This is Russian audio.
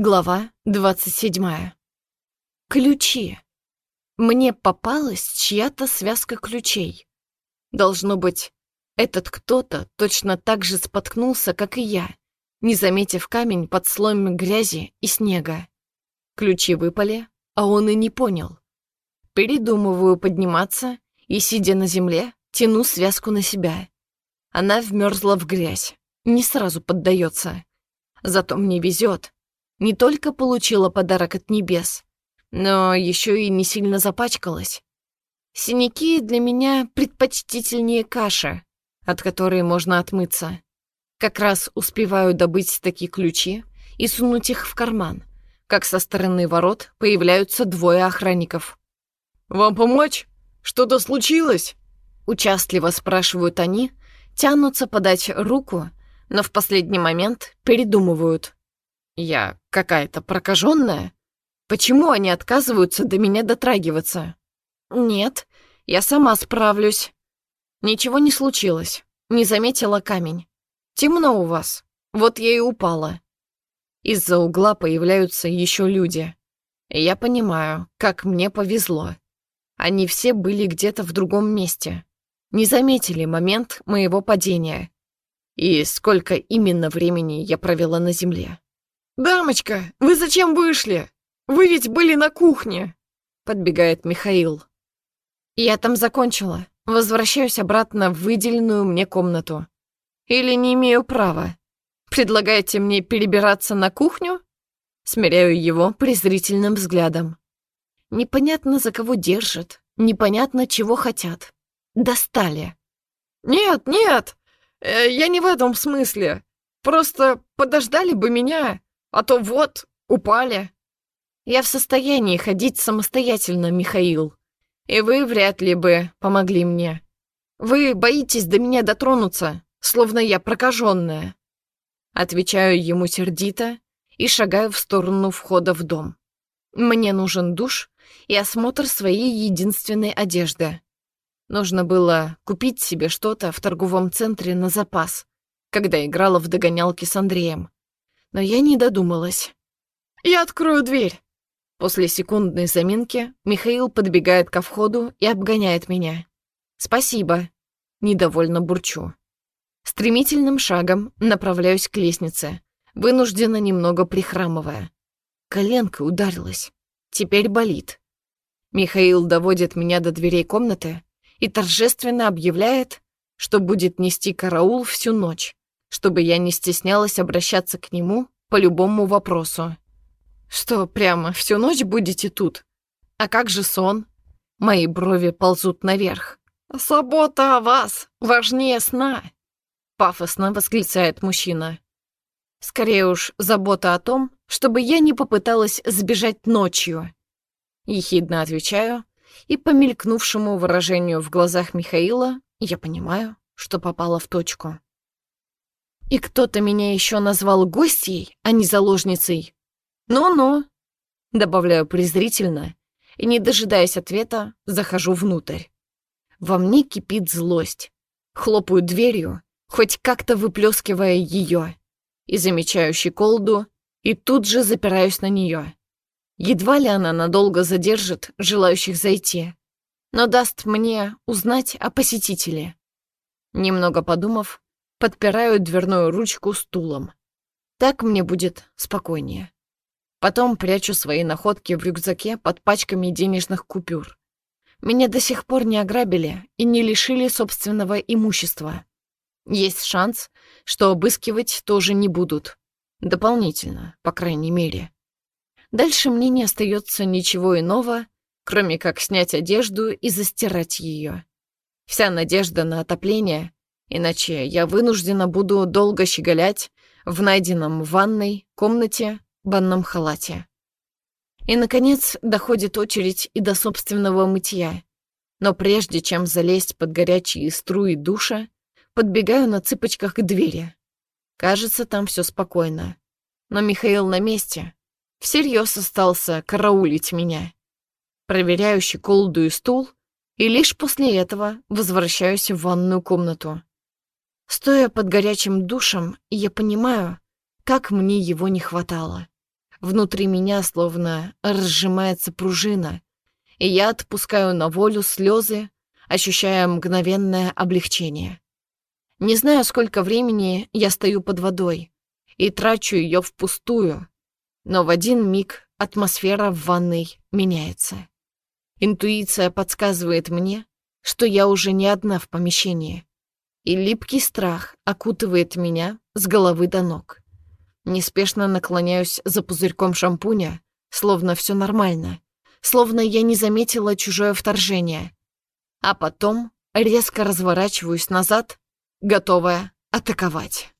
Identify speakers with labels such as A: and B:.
A: Глава 27. Ключи. Мне попалась чья-то связка ключей. Должно быть, этот кто-то точно так же споткнулся, как и я, не заметив камень под слоем грязи и снега. Ключи выпали, а он и не понял. Передумываю подниматься и, сидя на земле, тяну связку на себя. Она вмерзла в грязь, не сразу поддается. Зато мне везет не только получила подарок от небес, но еще и не сильно запачкалась. Синяки для меня предпочтительнее каши, от которой можно отмыться. Как раз успеваю добыть такие ключи и сунуть их в карман, как со стороны ворот появляются двое охранников.
B: «Вам помочь? Что-то случилось?»
A: Участливо спрашивают они, тянутся подать руку, но в последний момент передумывают. Я какая-то прокаженная? Почему они отказываются до меня дотрагиваться? Нет, я сама справлюсь. Ничего не случилось. Не заметила камень. Темно у вас. Вот я и упала. Из-за угла появляются еще люди. Я понимаю, как мне повезло. Они все были где-то в другом месте. Не заметили момент моего падения. И сколько именно времени я провела на земле.
B: «Дамочка, вы зачем вышли? Вы ведь были на кухне!»
A: Подбегает Михаил. Я там закончила. Возвращаюсь обратно в выделенную мне комнату. Или не имею права? Предлагаете мне перебираться на кухню? Смиряю его презрительным взглядом. Непонятно, за кого держат, непонятно, чего хотят. Достали.
B: «Нет, нет, э, я не в этом смысле. Просто подождали бы меня. А то вот, упали.
A: Я в состоянии ходить самостоятельно, Михаил. И вы вряд ли бы помогли мне. Вы боитесь до меня дотронуться, словно я прокаженная. Отвечаю ему сердито и шагаю в сторону входа в дом. Мне нужен душ и осмотр своей единственной одежды. Нужно было купить себе что-то в торговом центре на запас, когда играла в догонялки с Андреем но я не додумалась.
B: «Я открою дверь!»
A: После секундной заминки Михаил подбегает ко входу и обгоняет меня. «Спасибо!» Недовольно бурчу. Стремительным шагом направляюсь к лестнице, вынуждена немного прихрамывая. Коленка ударилась. Теперь болит. Михаил доводит меня до дверей комнаты и торжественно объявляет, что будет нести караул всю ночь чтобы я не стеснялась обращаться к нему по любому вопросу. Что, прямо всю ночь будете тут? А как же сон? Мои брови ползут наверх.
B: «Забота о вас важнее сна!»
A: Пафосно восклицает мужчина. Скорее уж, забота о том, чтобы я не попыталась сбежать ночью. Ехидно отвечаю, и по мелькнувшему выражению в глазах Михаила я понимаю, что попала в точку. И кто-то меня еще назвал гостьей, а не заложницей. Ну-ну, добавляю презрительно, и, не дожидаясь ответа, захожу внутрь. Во мне кипит злость. Хлопаю дверью, хоть как-то выплескивая ее, и замечаю щеколду, и тут же запираюсь на нее. Едва ли она надолго задержит желающих зайти, но даст мне узнать о посетителе. Немного подумав, подпираю дверную ручку стулом. Так мне будет спокойнее. Потом прячу свои находки в рюкзаке под пачками денежных купюр. Меня до сих пор не ограбили и не лишили собственного имущества. Есть шанс, что обыскивать тоже не будут. Дополнительно, по крайней мере. Дальше мне не остается ничего иного, кроме как снять одежду и застирать ее. Вся надежда на отопление Иначе я вынуждена буду долго щеголять в найденном ванной комнате банном халате. И, наконец, доходит очередь и до собственного мытья. Но прежде чем залезть под горячие струи душа, подбегаю на цыпочках к двери. Кажется, там все спокойно. Но Михаил на месте. Всерьез остался караулить меня. Проверяю щеколду и стул, и лишь после этого возвращаюсь в ванную комнату. Стоя под горячим душем, я понимаю, как мне его не хватало. Внутри меня словно разжимается пружина, и я отпускаю на волю слезы, ощущая мгновенное облегчение. Не знаю, сколько времени я стою под водой и трачу ее впустую, но в один миг атмосфера в ванной меняется. Интуиция подсказывает мне, что я уже не одна в помещении, и липкий страх окутывает меня с головы до ног. Неспешно наклоняюсь за пузырьком шампуня, словно все нормально, словно я не заметила чужое вторжение. А потом резко разворачиваюсь назад, готовая атаковать.